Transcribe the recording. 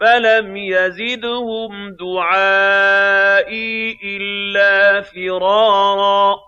فَلَمْ يَزِدْهُمْ دُعَائِي إِلَّا فِرَارًا